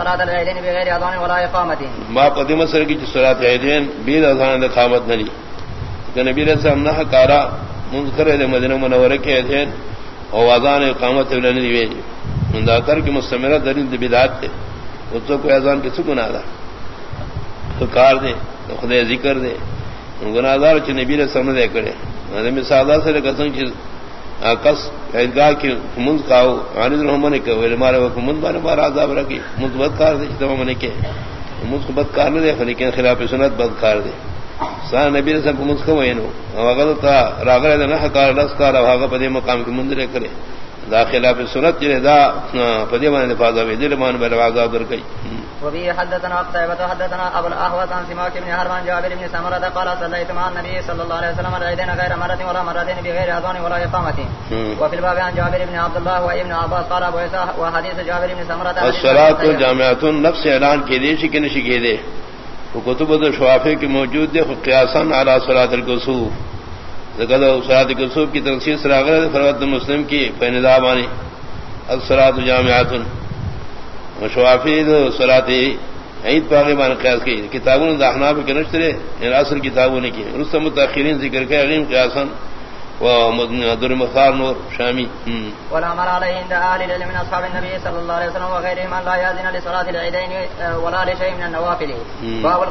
صلاة العيدين بغير أذان ولا إقامة. ما قدم سر کی صلاة العيدين بید اذان اقامت نلی کہ نبی علیہ السلام نہ کارا، منذکر ہے مدینہ منورہ کے عیدین اور اذان اقامت ولن دی وی ویجی منداکر کی مستمرہ دلیل دی بدعات تے اس کو کوئی اذان کس کو نہ دا. تو کار دے، تو خدا ذکر دے. گناہدار چ نبی علیہ السلام دے کرے. میں سادہ سے قسم کی کس عیدگاہ کی منز کاؤ عاند رحمان کے وہ مارے وہ منز بارے بار عذاب رکھی۔ مثبت کار دے تو من کے۔ منز کو بد کار نہ دے لیکن خلاف سنت بد کار دے۔ سا نبی نے سب منز کو وینو اگر تا راغر نہ کار دس کار واگا پدے مقام کی منز کرے۔ داخلہ پہ سنت جنے، دا پدے مان فاضا وی دل مان بر عذاب در گئی وبه حدثنا قتيبة حدثنا أبو الأهوة عن سماك بن هرمان جابر بن سمرة قال صليت مع النبي صلى الله عليه وسلم العيدين غير مرة ولا مرتين بغير أذان ولا إقامة. وفي الباب عن جابر بن عبد الله وابن عباس قال أبو عيسى وحديث جابر بن سمرة الصلاة جامعة نفس اعلان کی دے شکی نشی کی دے وہ کتب دو شوافے کی موجود دے قیاسا علی صلاة القصوف ذکر صلاة القصوف کی تنسیص راغر فرد مسلم کی فیندابانی الصلاة جامعة. شوافی سلاتی عید پاغی بان قیاس کی. کتابوں نے احناف کے نشترے یعنی اصل کتابوں نے کی. رستم متاخرین ذکر کے عظیم قیاسن در مختار نور شامی. ولا مر عليه عند اهل العلم من اصحاب النبي صلى الله عليه وسلم وغيرهم لا يأذن لصلاة العيدين ولا لشيء من النوافل. باب